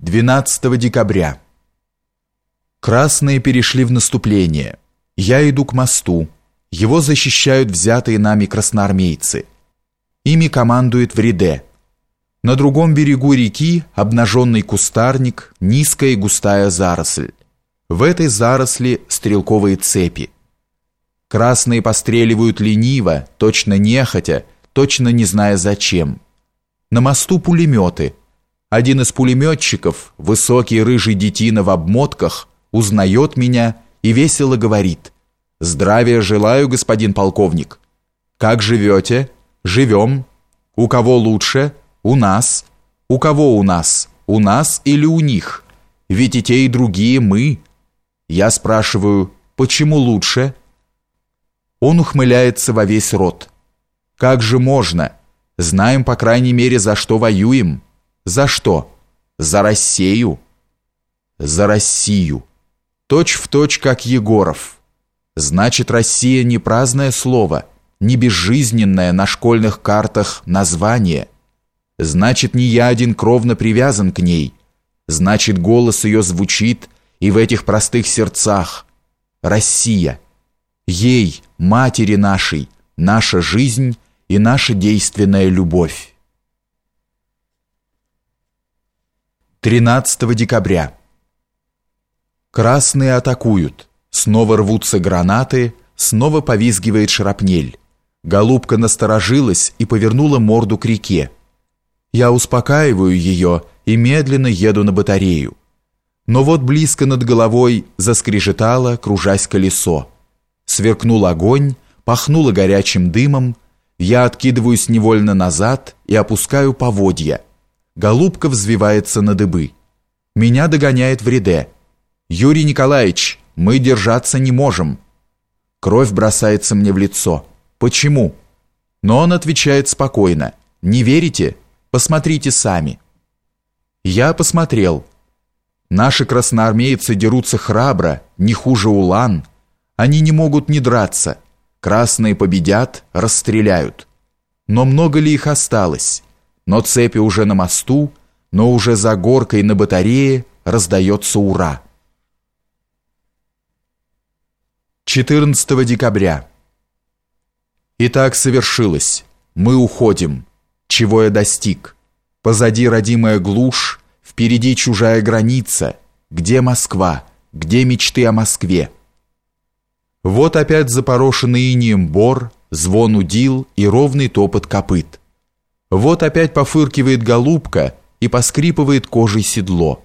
12 декабря. Красные перешли в наступление. Я иду к мосту. Его защищают взятые нами красноармейцы. Ими командует Вреде. На другом берегу реки обнаженный кустарник, низкая и густая заросль. В этой заросли стрелковые цепи. Красные постреливают лениво, точно нехотя, точно не зная зачем. На мосту пулеметы – один из пулеметчиков, высокий рыжий детина в обмотках, узнает меня и весело говорит «Здравия желаю, господин полковник». «Как живете?» «Живем». «У кого лучше?» «У нас». «У кого у нас?» «У нас или у них?» «Ведь и те, и другие мы». Я спрашиваю «Почему лучше?» Он ухмыляется во весь рот. «Как же можно? Знаем, по крайней мере, за что воюем». За что? За Россию. За Россию. Точь в точь, как Егоров. Значит, Россия не праздное слово, не безжизненное на школьных картах название. Значит, не я один кровно привязан к ней. Значит, голос ее звучит и в этих простых сердцах. Россия. Ей, матери нашей, наша жизнь и наша действенная любовь. 13 декабря. Красные атакуют. Снова рвутся гранаты, снова повизгивает шрапнель. Голубка насторожилась и повернула морду к реке. Я успокаиваю ее и медленно еду на батарею. Но вот близко над головой заскрежетало, кружась колесо. Сверкнул огонь, пахнуло горячим дымом. Я откидываюсь невольно назад и опускаю поводья – Голубка взвивается на дыбы. Меня догоняет вреде. «Юрий Николаевич, мы держаться не можем». Кровь бросается мне в лицо. «Почему?» Но он отвечает спокойно. «Не верите? Посмотрите сами». Я посмотрел. Наши красноармейцы дерутся храбро, не хуже улан. Они не могут не драться. Красные победят, расстреляют. Но много ли их осталось? Но цепи уже на мосту, но уже за горкой на батарее раздается «Ура!». 14 декабря. Итак, совершилось. Мы уходим. Чего я достиг? Позади родимая глушь, впереди чужая граница. Где Москва? Где мечты о Москве? Вот опять запорошенный инием бор, звон удил и ровный топот копыт. Вот опять пофыркивает голубка и поскрипывает кожей седло.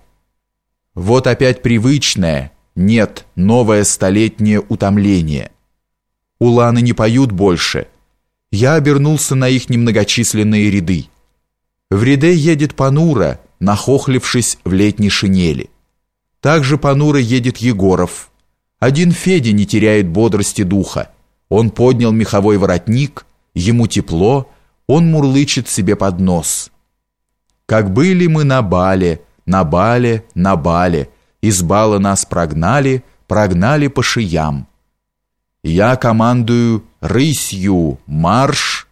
Вот опять привычное, нет, новое столетнее утомление. Уланы не поют больше. Я обернулся на их немногочисленные ряды. В ряде едет Панура, нахохлившись в летней шинели. Также Панура едет Егоров. Один Федя не теряет бодрости духа. Он поднял меховой воротник, ему тепло, он мурлычет себе под нос. Как были мы на бале, на бале, на бале, из бала нас прогнали, прогнали по шиям. Я командую рысью, марш,